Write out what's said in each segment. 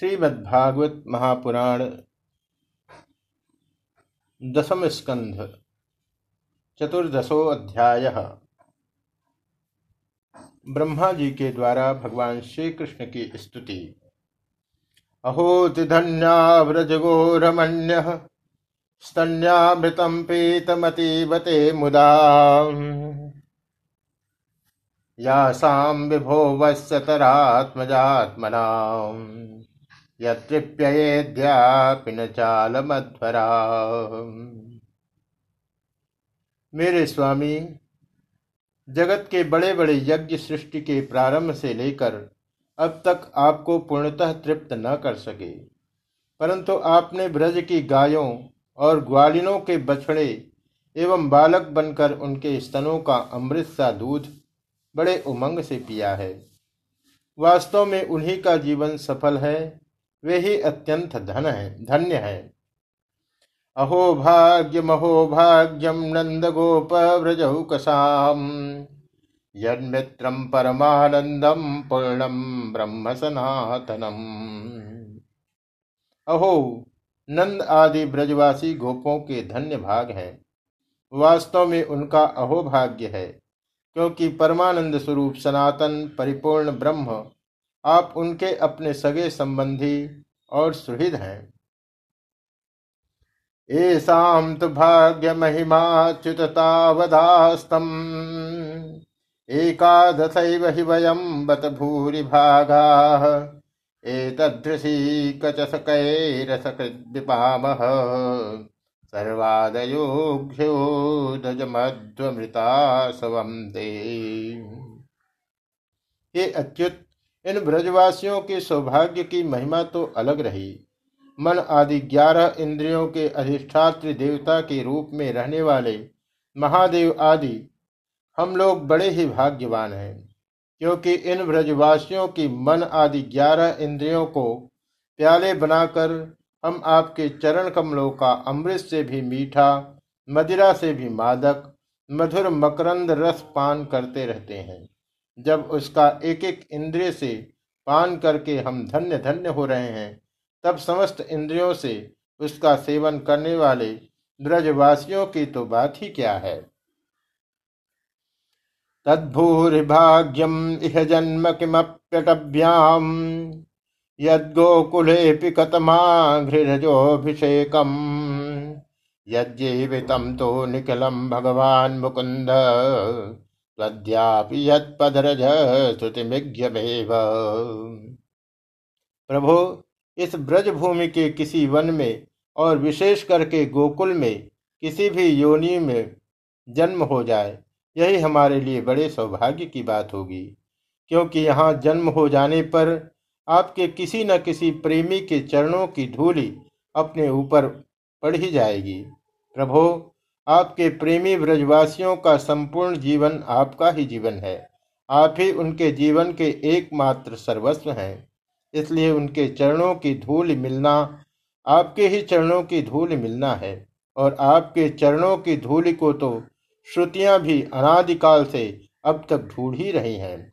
श्रीमद्भागवत महापुराण दसम स्कंध, चतुर्दशो अध्याय। ब्रह्मा जी के द्वारा भगवान श्री कृष्ण की स्तुति। अहोति धन्या व्रजगोरमण्य स्तन्यामृतम पीतमतीवते मुदा। यासां विभो वत्सतरात्मजात्मना यतृप्येद्यापि मेरे स्वामी, जगत के बड़े बड़े यज्ञ सृष्टि के प्रारंभ से लेकर अब तक आपको पूर्णतः तृप्त न कर सके। परंतु आपने ब्रज की गायों और ग्वालिनों के बछड़े एवं बालक बनकर उनके स्तनों का अमृत सा दूध बड़े उमंग से पिया है। वास्तव में उन्हीं का जीवन सफल है वे ही अत्यंत धन है, धन्य है। अहो भाग्यम अहो भाग्यम नंद गोप व्रजौकसाम यन्मित्रम परमानंदम पूर्णम ब्रह्म सनातनम। अहो नंद आदि ब्रजवासी गोपों के धन्य भाग है। वास्तव में उनका अहोभाग्य है, क्योंकि परमानंद स्वरूप सनातन, परिपूर्ण ब्रह्म आप उनके अपने सगे संबंधी और सुहृद हैं। येषां तो भाग्य महिमाच्युततावधास्तम एकादशैव हि वयं बत भूरिभागाः एतदृशी कचसकैरसकृद्विपामः। सर्वादयोघ्योदजमध्वमृता सवम दे हे अच्युत इन ब्रजवासियों के सौभाग्य की महिमा तो अलग रही। मन आदि ग्यारह इंद्रियों के अधिष्ठात्र देवता के रूप में रहने वाले महादेव आदि हम लोग बड़े ही भाग्यवान हैं, क्योंकि इन ब्रजवासियों की मन आदि ग्यारह इंद्रियों को प्याले बनाकर हम आपके चरण कमलों का अमृत से भी मीठा, मदिरा से भी मादक, मधुर मकरंद रस पान करते रहते हैं। जब उसका एक एक इंद्रिय से पान करके हम धन्य धन्य हो रहे हैं, तब समस्त इंद्रियों से उसका सेवन करने वाले ब्रजवासियों की तो बात ही क्या है? तद्भूरिभाग्यम इह जन्म किमप्यटभ्याम, यद्गोकुलेऽपि कतमाघृरजोऽभिषेकम् यज्जीवितं तो निखिलं भगवान मुकुन्द। त्वद्यापि यत्पदरज श्रुतिमिज्ञमेव। प्रभु, इस ब्रज भूमि के किसी वन में और विशेष करके गोकुल में किसी भी योनि में जन्म हो जाए, यही हमारे लिए बड़े सौभाग्य की बात होगी, क्योंकि यहाँ जन्म हो जाने पर आपके किसी न किसी प्रेमी के चरणों की धूली अपने ऊपर पड़ ही जाएगी। प्रभो आपके प्रेमी ब्रजवासियों का संपूर्ण जीवन आपका ही जीवन है। आप ही उनके जीवन के एकमात्र सर्वस्व हैं। इसलिए उनके चरणों की धूल मिलना, आपके ही चरणों की धूल मिलना है। और आपके चरणों की धूल को तो श्रुतियाँ भी अनादिकाल से अब तक ढूंढ ही रही हैं।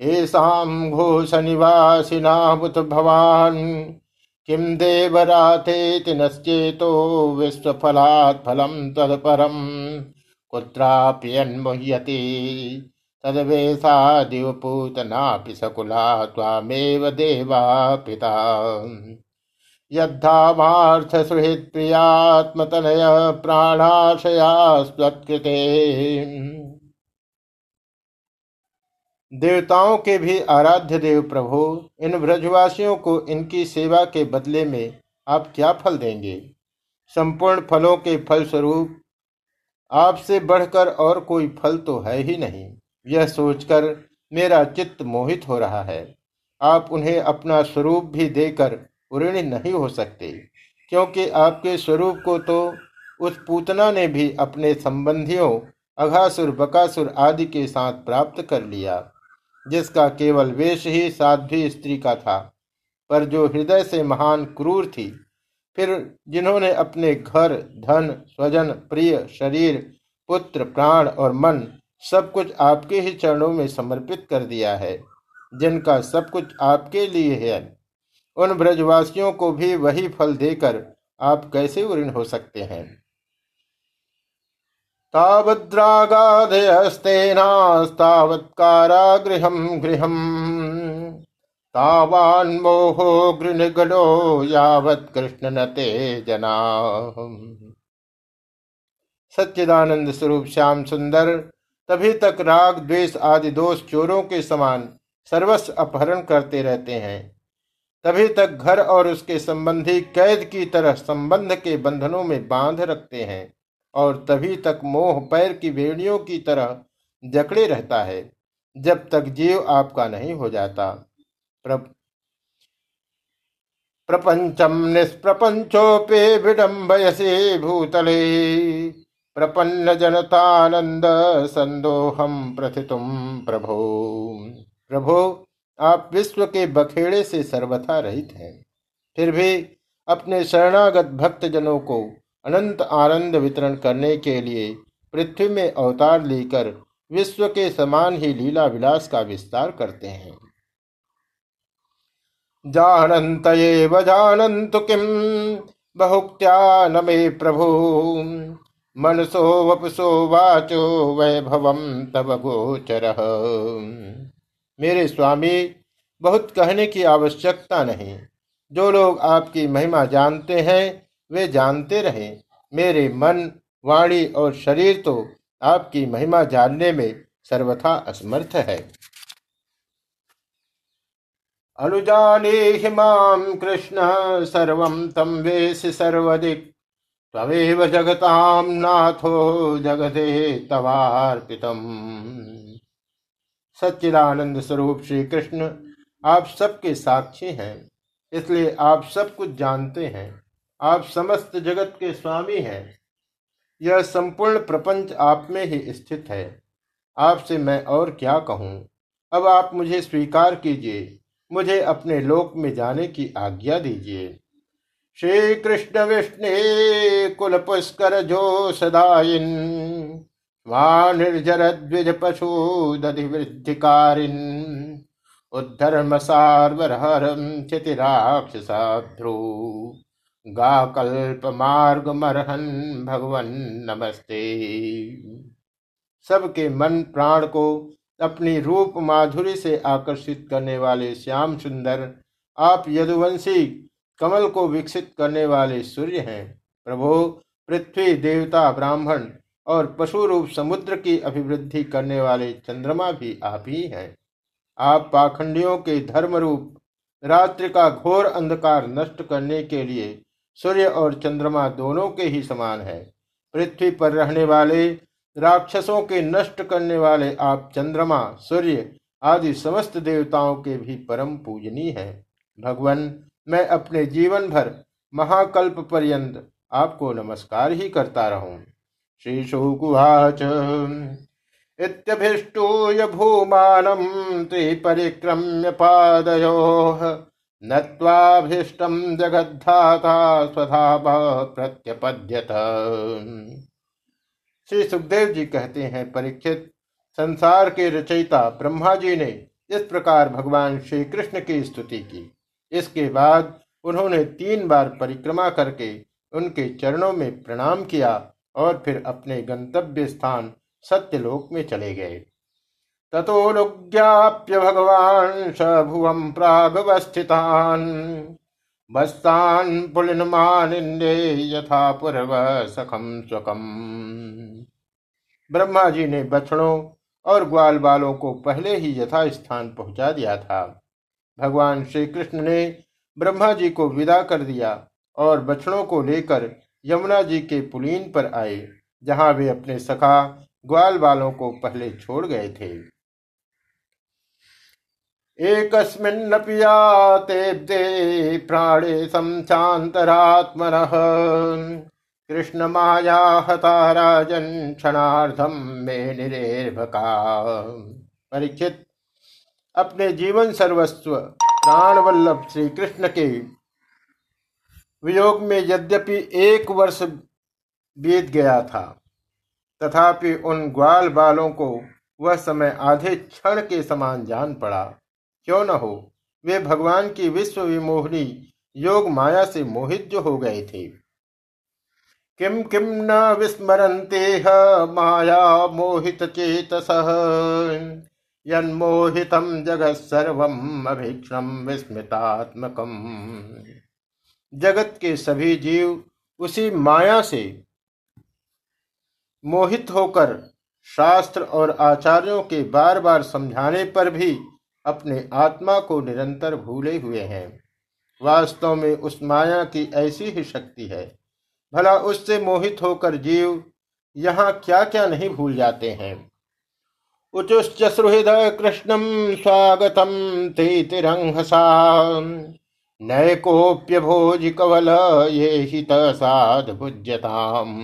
येषां घोषनिवासिनामुत भवान्। किं देवराथेति नश्चेतो विश्वफलात् फलं तत्परं कुत्राप्यन्मुह्यति तद्वेषादिवपूतनापि सकुला त्वामेव देवा पिता। यद्धामार्थसुहृत्प्रियात्मतनय प्राणाशया स्वत्कृते देवताओं के भी आराध्य देव प्रभो, इन ब्रजवासियों को इनकी सेवा के बदले में आप क्या फल देंगे? संपूर्ण फलों के फल स्वरूप आपसे बढ़कर और कोई फल तो है ही नहीं। यह सोचकर मेरा चित्त मोहित हो रहा है। आप उन्हें अपना स्वरूप भी देकर ऋणी नहीं हो सकते, क्योंकि आपके स्वरूप को तो उस पूतना ने भी अपने संबंधियों, अघासुर, बकासुर आदि के साथ प्राप्त कर लिया। जिसका केवल वेश ही साध्वी स्त्री का था। पर जो हृदय से महान क्रूर थी, फिर जिन्होंने अपने घर, धन, स्वजन, प्रिय, शरीर, पुत्र, प्राण और मन सब कुछ आपके ही चरणों में समर्पित कर दिया है, जिनका सब कुछ आपके लिए है। उन ब्रजवासियों को भी वही फल देकर आप कैसे ऋण हो सकते हैं? तावद्रागाधयस्तेनास्तावत्कारागृहं गृहम्। तावान्मोहो गृहगणो यावत् कृष्ण नते जना सच्चिदानंद स्वरूप श्याम सुंदर, तभी तक राग, द्वेष आदि दोष चोरों के समान सर्वस्व अपहरण करते रहते हैं। तभी तक घर और उसके संबंधी कैद की तरह संबंध के बंधनों में बाँध रखते हैं। और तभी तक मोह पैर की बेड़ियों की तरह जकड़े रहता है, जब तक जीव आपका नहीं हो जाता। प्रपंचम निष्प्रपंचोपे विडम्बयसे भूतले, प्रपन्न जनतानंद संदोहम प्रथितुम प्रभो। प्रभो, आप विश्व के बखेड़े से सर्वथा रहित हैं। फिर भी अपने शरणागत भक्त जनों को अनंत आनंद वितरण करने के लिए पृथ्वी में अवतार लेकर विश्व के समान ही लीला विलास का विस्तार करते हैं। जानंत जानंत किम बहुक्त्या न मे प्रभु। मनसो वपसो वाचो वैभव तब गोचर। मेरे स्वामी, बहुत कहने की आवश्यकता नहीं। जो लोग आपकी महिमा जानते हैं वे जानते रहे, मेरे मन, वाणी और शरीर तो आपकी महिमा जानने में सर्वथा असमर्थ है। अनुजाने हिमाम कृष्ण, सर्व तम वेश सर्वदिक। तवेव जगताम नाथो जगदे तवार्पितम। सच्चिदानंद स्वरूप श्री कृष्ण, आप सबके साक्षी हैं, इसलिए आप सब कुछ जानते हैं। आप समस्त जगत के स्वामी हैं। यह संपूर्ण प्रपंच आप में ही स्थित है। आपसे मैं और क्या कहूँ? अब आप मुझे स्वीकार कीजिए। मुझे अपने लोक में जाने की आज्ञा दीजिए। श्री कृष्ण विष्णु कुल पुष्कर जो सदाइन निर्जर द्विज पशु दधिवृद्धिकारिन उद्धर्म सार्वरहरम क्षतिराक्षसाध्रु गा कल्प मार्ग मरहन भगवन, नमस्ते। सबके मन प्राण को अपनी रूप माधुरी से आकर्षित करने वाले श्याम सुंदर, आप यदुवंशी कमल को विकसित करने वाले सूर्य हैं। प्रभो, पृथ्वी देवता ब्राह्मण और पशु रूप समुद्र की अभिवृद्धि करने वाले चंद्रमा भी आप ही हैं। आप पाखंडियों के धर्म रूप रात्रि का घोर अंधकार नष्ट करने के लिए सूर्य और चंद्रमा दोनों के ही समान है। पृथ्वी पर रहने वाले, राक्षसों के नष्ट करने वाले आप चंद्रमा, सूर्य आदि समस्त देवताओं के भी परम पूजनीय हैं। भगवान, मैं अपने जीवन भर महाकल्प पर्यंत आपको नमस्कार ही करता रहूँ। श्री शुकुवाच इत्यभिष्टूय भूमानं त्रिपरिक्रम्य पादयोः नत्वाभीष्टं जगद्धाता स्वधा प्रत्यपद्यत। श्री सुखदेव जी कहते हैं, परीक्षित संसार के रचयिता ब्रह्मा जी ने इस प्रकार भगवान श्री कृष्ण की स्तुति की। इसके बाद उन्होंने तीन बार परिक्रमा करके उनके चरणों में प्रणाम किया और फिर अपने गंतव्य स्थान सत्यलोक में चले गए। तथोनुज्ञाप्य भगवान सभुवम प्रागवस्थितान बस्तान पुलिनमानिंदे यथा पूर्व सखम स्वकम। ब्रह्मा जी ने बछड़ों और ग्वाल बालों को पहले ही यथा स्थान पहुँचा दिया था। भगवान श्री कृष्ण ने ब्रह्मा जी को विदा कर दिया और बछड़ों को लेकर यमुना जी के पुलीन पर आए, जहाँ वे अपने सखा ग्वाल बालों को पहले छोड़ गए थे। एक प्राणे समचातरात्म कृष्ण माया हता राजन क्षणार्धम में निरेभका परीक्षित, अपने जीवन सर्वस्व प्राण वल्लभ श्री कृष्ण के वियोग में यद्यपि एक वर्ष बीत गया था, तथापि उन ग्वाल बालों को वह समय आधे क्षण के समान जान पड़ा। क्यों न हो? वे भगवान की विश्व विमोहनी योग माया से मोहित जो हो गए थे। किम किम न विस्मरते माया मोहित चेतस। यन्मोहितम जगत सर्वम अभीक्षम विस्मृतात्मकम। जगत के सभी जीव उसी माया से मोहित होकर शास्त्र और आचार्यों के बार बार समझाने पर भी अपने आत्मा को निरंतर भूले हुए हैं। वास्तव में उस माया की ऐसी ही शक्ति है। भला उससे मोहित होकर जीव यहाँ क्या क्या नहीं भूल जाते हैं? उचुश्च सुहृद कृष्णम स्वागतम ते तिरंहसा भोज कवल ये हित साध भुज्यताम।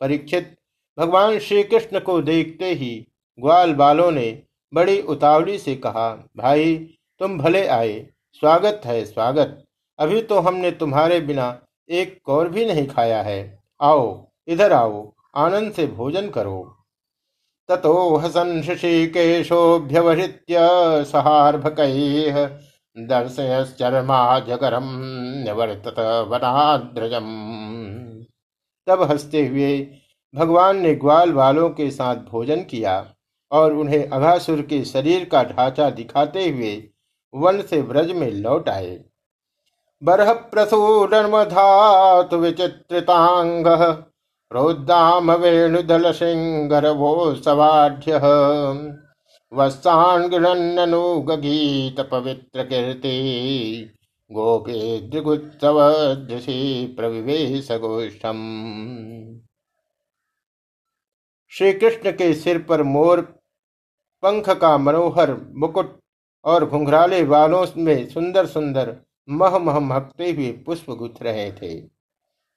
परीक्षित, भगवान श्री कृष्ण को देखते ही ग्वाल बालों ने बड़ी उतावली से कहा, भाई, तुम भले आए, स्वागत है, स्वागत। अभी तो हमने तुम्हारे बिना एक कौर भी नहीं खाया है। आओ, इधर आओ, आनंद से भोजन करो। ततो हसन ऋषिकेशोभ्यवहृत्य सहार्भक दर्शयश्चरमा जगरम निवर्तत वनाद्रजम। तब हँसते हुए भगवान ने ग्वाल वालों के साथ भोजन किया। और उन्हें अघासुर के शरीर का ढांचा दिखाते हुए वन से व्रज में लौट आए। बरह प्रसूरमधातु विचित्रितांग प्रोद्दाम वेणुदल सिंगर वो सवाढ़ वस्तान्गीत पवित्र कीर्ति गोपे द्रिगुत्सव दृषि प्रविवेश गोष्ठम। श्री कृष्ण के सिर पर मोर, पंख का मनोहर मुकुट और घुंघराले वालों में सुंदर सुंदर मह मह महकते हुए पुष्प गुथ रहे थे।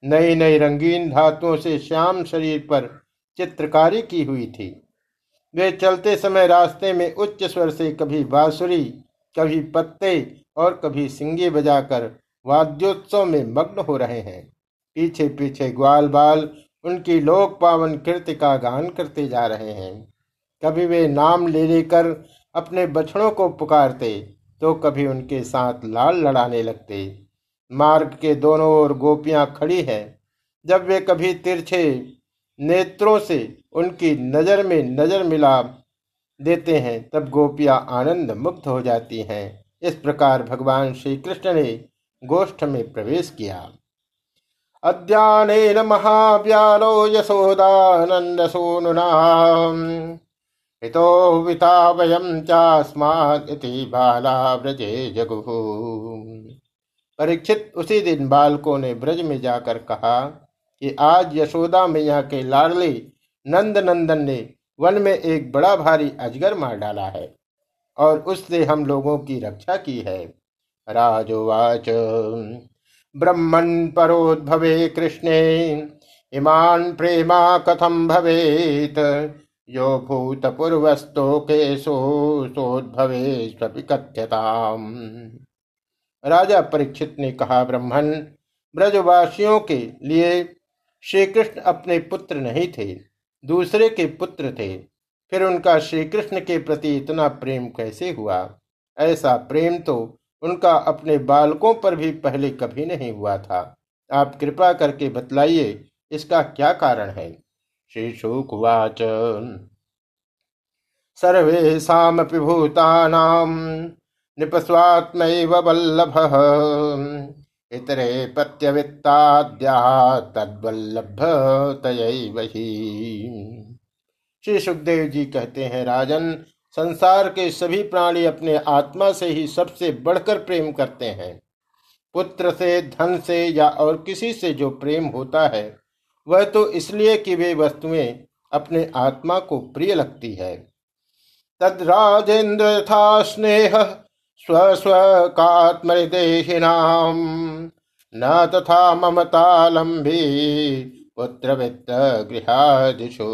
नई नई रंगीन धातुओं से श्याम शरीर पर चित्रकारी की हुई थी। वे चलते समय रास्ते में उच्च स्वर से कभी बांसुरी, कभी पत्ते और कभी सिंगे बजाकर वाद्योत्सव में मग्न हो रहे हैं। पीछे पीछे ग्वाल बाल उनकी लोक पावन कृत्य का गान करते जा रहे हैं। कभी वे नाम ले लेकर अपने बछड़ों को पुकारते तो कभी उनके साथ लाल लड़ाने लगते। मार्ग के दोनों ओर गोपियाँ खड़ी हैं। जब वे कभी तिरछे नेत्रों से उनकी नज़र में नज़र मिला देते हैं, तब गोपियाँ आनंद मुक्त हो जाती हैं। इस प्रकार भगवान श्री कृष्ण ने गोष्ठ में प्रवेश किया। अद्यानेन महाव्यालो यशोदानन्दसूनुना। हितो बाला व्रजे जगु। परीक्षित उसी दिन बालकों ने ब्रज में जाकर कहा कि आज यशोदा मैया के लाडली नंद नंदन ने वन में एक बड़ा भारी अजगर मार डाला है और उससे हम लोगों की रक्षा की है। राजोवाच। ब्रह्मन् परोद्भवे कृष्णे। इमान प्रेमा कथम भवेत? यो भूतपूर्वस्तोकेशोद्भवे स्वपि कथ्यताम राजा परीक्षित ने कहा, ब्रह्मन, ब्रजवासियों के लिए श्री कृष्ण अपने पुत्र नहीं थे, दूसरे के पुत्र थे। फिर उनका श्री कृष्ण के प्रति इतना प्रेम कैसे हुआ? ऐसा प्रेम तो उनका अपने बालकों पर भी पहले कभी नहीं हुआ था। आप कृपा करके बतलाइए, इसका क्या कारण है? श्री शुकुवाच सर्वेशापि भूतानाम नृपस्वात्म वल्लभ। इतरे प्रत्यवित्ताद्या तद्वल्लभ तय श्री सुखदेव जी कहते हैं, राजन संसार के सभी प्राणी अपने आत्मा से ही सबसे बढ़कर प्रेम करते हैं। पुत्र से, धन से या और किसी से जो प्रेम होता है, वह तो इसलिए कि वे वस्तुएँ अपने आत्मा को प्रिय लगती है। तद राजेंद्र था स्नेह, स्व स्व कात्मदेहिनाम न तथा ममता लंबी पुत्र वित्त गृहादिशु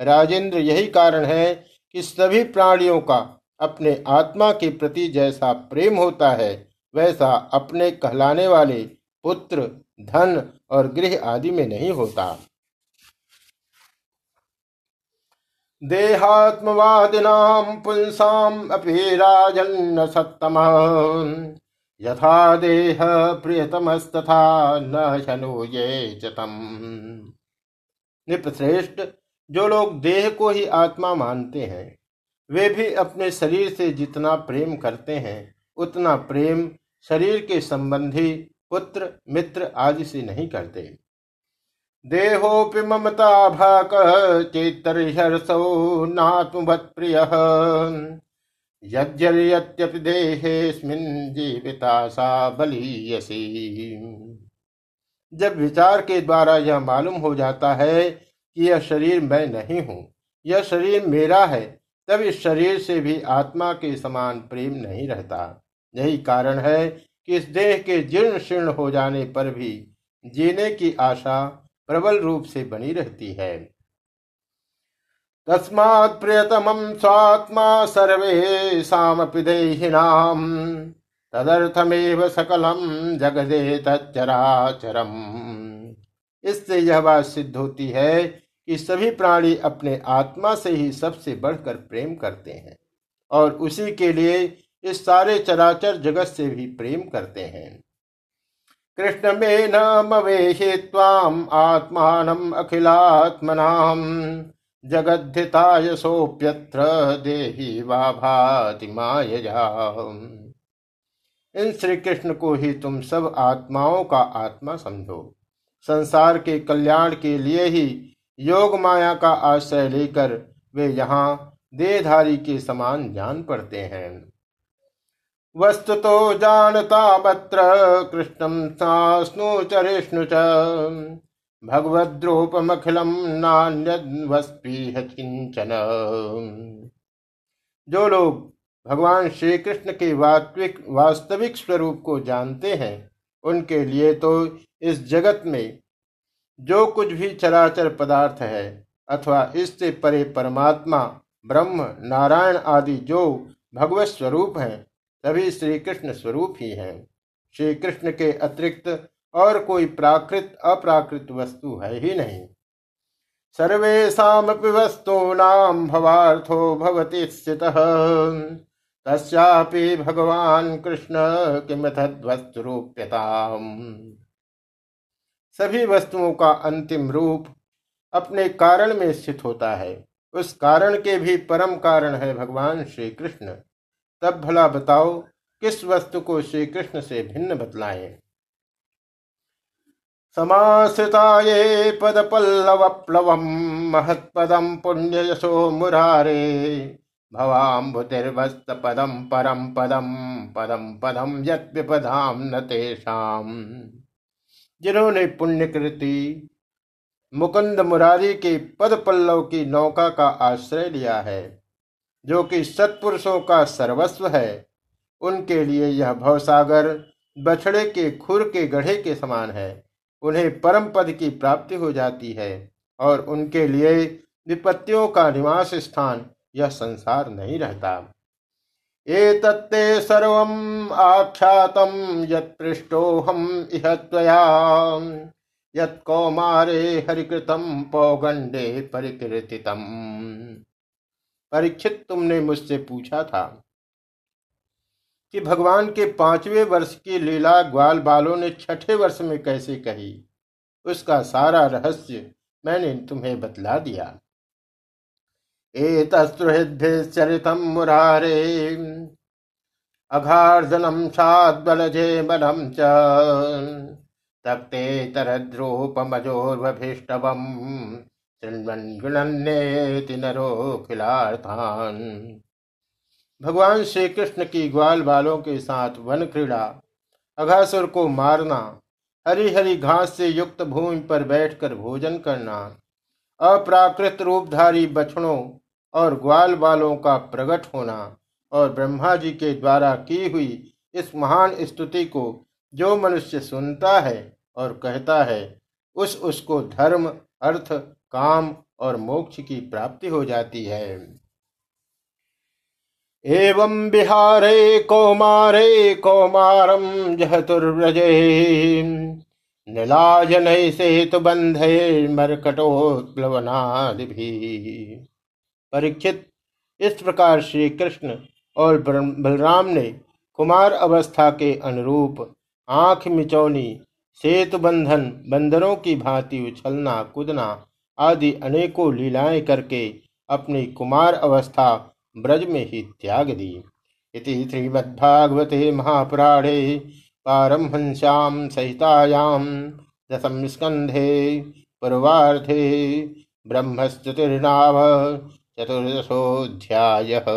राजेंद्र यही कारण है कि सभी प्राणियों का अपने आत्मा के प्रति जैसा प्रेम होता है, वैसा अपने कहलाने वाले पुत्र, धन और गृह आदि में नहीं होता। देहात्मवादिनां पुंसाम् अपि राजन्न सत्तम यथा देह प्रियतमस्तथा न शनुये चतम निपश्रेष्ठ जो लोग देह को ही आत्मा मानते हैं, वे भी अपने शरीर से जितना प्रेम करते हैं, उतना प्रेम शरीर के संबंधी पुत्र, मित्र आदि से नहीं करते। देहोपि ममता भाक चेतर्हर्षो नात्मवत् प्रिय। यद्यपि देहेस्मिन् जीविता सा बलीयसी। जब विचार के द्वारा यह मालूम हो जाता है कि यह शरीर मैं नहीं हूँ, यह शरीर मेरा है, तब इस शरीर से भी आत्मा के समान प्रेम नहीं रहता। यही कारण है कि इस देह के जीर्ण शीर्ण हो जाने पर भी जीने की आशा प्रबल रूप से बनी रहती है। तस्मात् प्रियतमं स्वात्मा सर्वेषामपि देहिनाम् तदर्थमेव सकलम जगदे तच्चराचरम। इससे यह बात सिद्ध होती है कि सभी प्राणी अपने आत्मा से ही सबसे बढ़कर प्रेम करते हैं और उसी के लिए इस सारे चराचर जगत से भी प्रेम करते हैं। कृष्ण में नवेहि ताम आत्मान अखिलात्मनाम जगद्धिताय सोप्यत्र देही वा भाति मायजा इन श्री कृष्ण को ही तुम सब आत्माओं का आत्मा समझो। संसार के कल्याण के लिए ही योग माया का आश्रय लेकर वे यहाँ देहधारी के समान जान पड़ते हैं। वस्तु तो जानता मत्र कृष्णम सास्नु चरिष्णु च। भगवद्रूपमखिलम नान्यस्पीह जो लोग भगवान श्री कृष्ण के वास्तविक वास्तविक स्वरूप को जानते हैं, उनके लिए तो इस जगत में जो कुछ भी चराचर पदार्थ है अथवा इससे परे परमात्मा, ब्रह्म, नारायण आदि जो भगवत स्वरूप हैं, सभी श्री कृष्ण स्वरूप ही हैं। श्री कृष्ण के अतिरिक्त और कोई प्राकृत, अप्राकृत वस्तु है ही नहीं। सर्वेशापि वस्तूनाम भवार्थो भवति स्थित। तस्यापि भगवान कृष्ण किम तद्वस्तुरूप्यता सभी वस्तुओं का अंतिम रूप अपने कारण में स्थित होता है। उस कारण के भी परम कारण है भगवान श्री कृष्ण तब भला बताओ, किस वस्तु को श्री कृष्ण से भिन्न बतलाएँ? समाश्रिता ये पद पल्लव प्लव महत्पदम पुण्य यशो मुरारे। भवाम्बुतिर्वस्त पदम परम पदम पदम पदम यदाम न तेषाम। जिन्होंने पुण्यकृति, मुकुंद मुरारी के पद पल्लव की नौका का आश्रय लिया है, जो कि सत्पुरुषों का सर्वस्व है, उनके लिए यह भवसागर बछड़े के खुर के गढ़े के समान है। उन्हें परम पद की प्राप्ति हो जाती है और उनके लिए विपत्तियों का निवास स्थान यह संसार नहीं रहता। ये तत्ते सर्व आख्यातम यृष्टोहम इह त्वया। यौमारे हरिकृतम पौगंडे परिकीर्तितम। परीक्षित, तुमने मुझसे पूछा था कि भगवान के पाँचवें वर्ष की लीला ग्वाल बालों ने छठे वर्ष में कैसे कही? उसका सारा रहस्य मैंने तुम्हें बतला दिया। एतस्त्रुहृद्भिश्चरितम मुरारे। अघार्दनम साद्बलजे बलम च। तप्ते तरद्रूपमजोर्वभीष्टवम् नरोखिलार्थान् भगवान श्री कृष्ण की ग्वाल बालों के साथ वन क्रीड़ा। अघासुर को मारना, हरी हरी घास से युक्त भूमि पर बैठकर भोजन करना। अप्राकृत रूपधारी बछड़ों और ग्वाल बालों का प्रकट होना और ब्रह्मा जी के द्वारा की हुई इस महान स्तुति को जो मनुष्य सुनता है और कहता है, उस उसको धर्म, अर्थ, काम और मोक्ष की प्राप्ति हो जाती है। एवं बिहारे कौमारे कौमारम जहतुर्व्रजे। नीलाजन सेतु बंधे मरकटोत्प्लवनादि परीक्षित, इस प्रकार श्री कृष्ण और बलराम ने कुमार अवस्था के अनुरूप आँख मिचौनी, सेतु बंधन, बंदरों की भांति उछलना, कूदना आदि अनेकों लीलाएँ करके अपनी कुमार अवस्था ब्रज में ही त्याग दी। इति श्रीमद्भागवते महापुराणे पारमहंस्यां सहितायाम दशम स्कंधे पूर्वाधे ब्रह्मस्तुतिर्नाभ चतुर्दशोऽध्यायः।